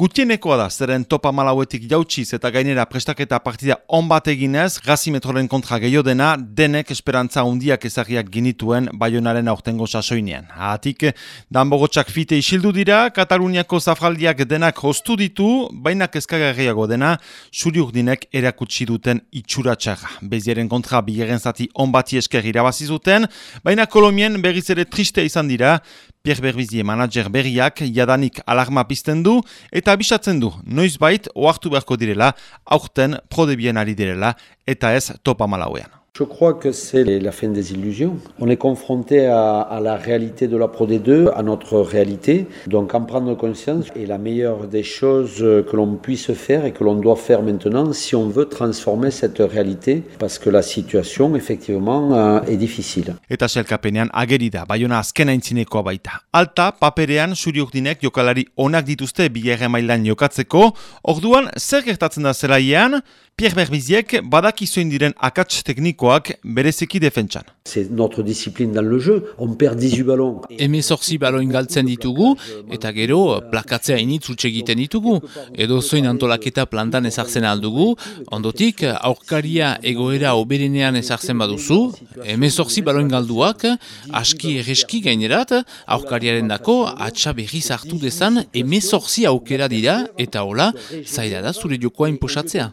Gutienekoa da, zeren topa malauetik jautsiz eta gainera prestaketa partida on bat eginez, gazi metroren kontra gehiago dena, denek esperantza hundiak ezagiak ginituen baionaren aurtengo sasoinean. Hatik, danbogotxak fite isildu dira, Kataluniako zafraldiak denak hostu ditu, baina kezkagarriago dena, suri urdinek erakutsi duten itxuratxarra. Bezieren kontra bilegen zati on bati esker irabazizuten, baina kolomien berriz ere triste izan dira, Pierre Berbizie manager berriak jadanik alarma pizten du eta abisatzen du noizbait oartu beharko direla aurten prodebien ari direla eta ez topa malauean. Je crois que c'est la fin des illusions. On est confronté à, à, la réalité de la Pro D2, à notre réalité. Donc en prendre conscience est la meilleure des choses que l'on puisse faire et que l'on doit faire maintenant si on veut transformer cette réalité parce que la situation effectivement euh, est difficile. Eta selkapenean ageri da, baiona azkena intzinekoa baita. Alta, paperean suriurdinek jokalari onak dituzte bigarre mailan jokatzeko, orduan zer gertatzen da zelaian, Pierre Berbiziek badakizoin diren akats teknikoak berezeki defentsan. C'est notre discipline dans le jeu, on perd 18 ballons. Eme sorzi baloin galtzen ditugu, eta gero plakatzea initz egiten ditugu. Edo zoin antolaketa plantan ezartzen aldugu, ondotik aurkaria egoera oberenean ezartzen baduzu, eme sorzi baloin galduak, aski erreski gainerat, aurkariaren dako atxa berriz hartu dezan, eme sorzi aukera dira, eta hola, zaila da zure jokoa inposatzea.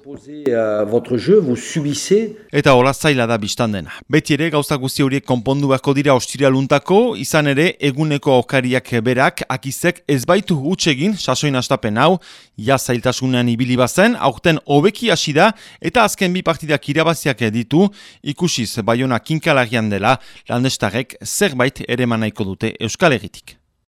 Votre jeu, vous subissez. Eta hola zaila da biztan dena. Beti ere gauza guzti horiek konpondu beharko dira ostiraluntako, izan ere eguneko aukariak berak akizek ez baitu egin sasoin astapen hau, ja zailtasunean ibili bazen, aurten hobeki hasi da eta azken bi partidak irabaziak ditu, ikusiz baiona kinkalarian dela, landestarek zerbait ere manaiko dute Euskal Herritik.